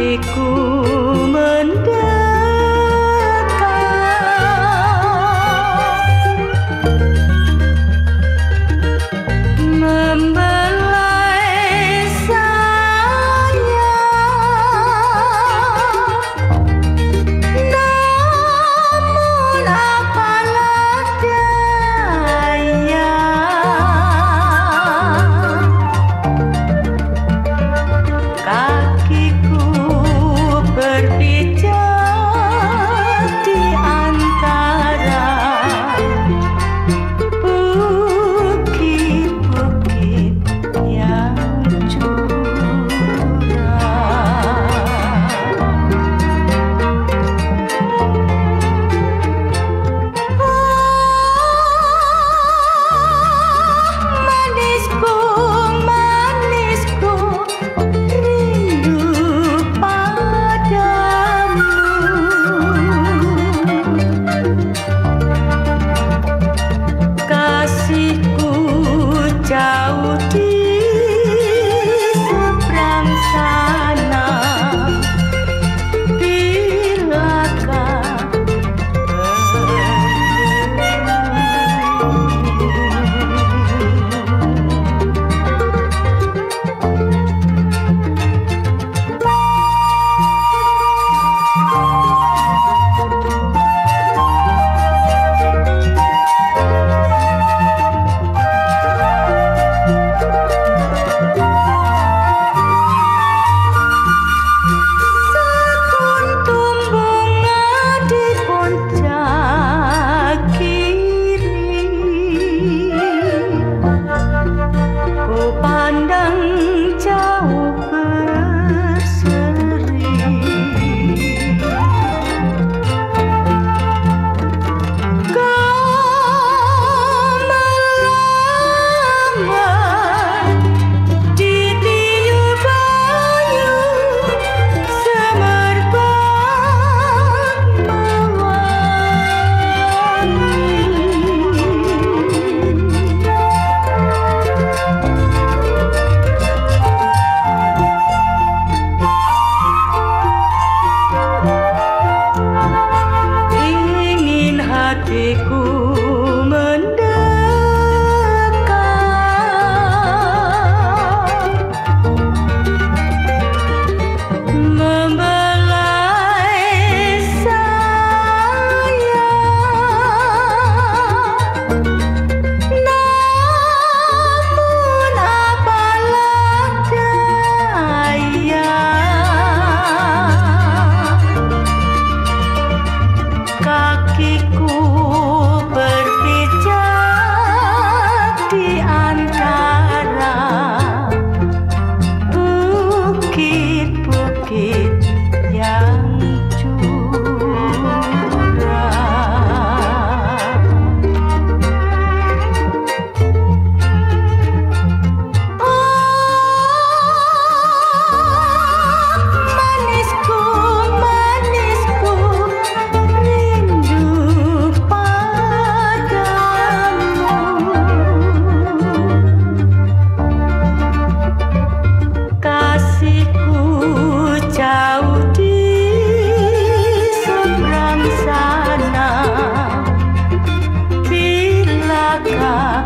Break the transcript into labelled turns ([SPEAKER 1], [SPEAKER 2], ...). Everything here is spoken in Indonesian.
[SPEAKER 1] hatiku try.